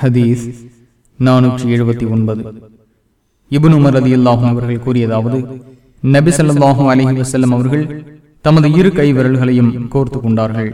ஹதீஸ் நானூற்றி எழுபத்தி ஒன்பது. இபுன் உமர் ரதி அல்லாஹும் அவர்கள் கூறியதாவது நபி ஸல்லல்லாஹு அலைஹி வஸல்லம் அவர்கள் தமது இரு கை விரல்களையும் கோர்த்து கொண்டார்கள்.